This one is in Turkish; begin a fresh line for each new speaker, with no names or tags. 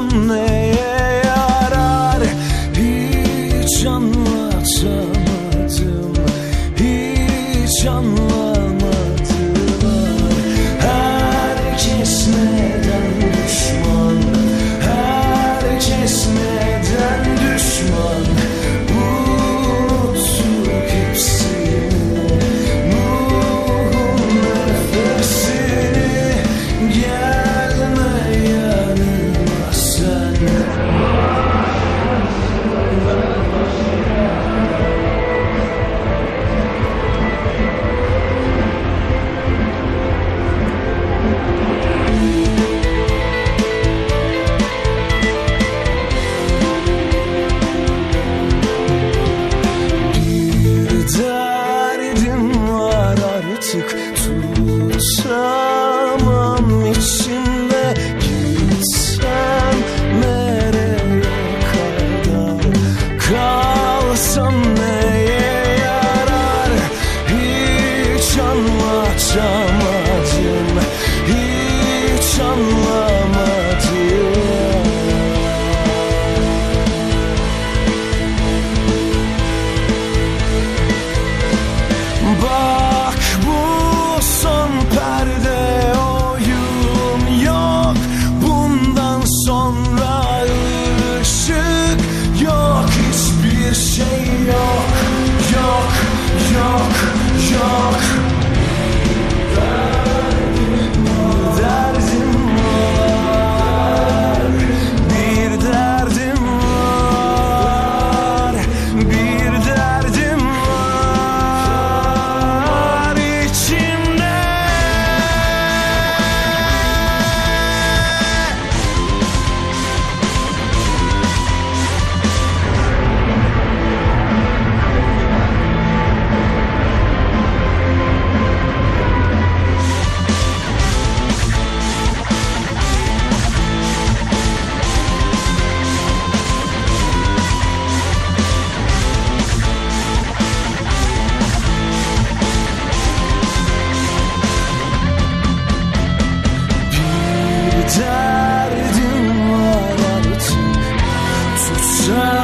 anlatsam neye yarar? Hiç anlatamadım Hiç anlatamadım açamadım Hiç anlamadım. Bak bu son perde. try.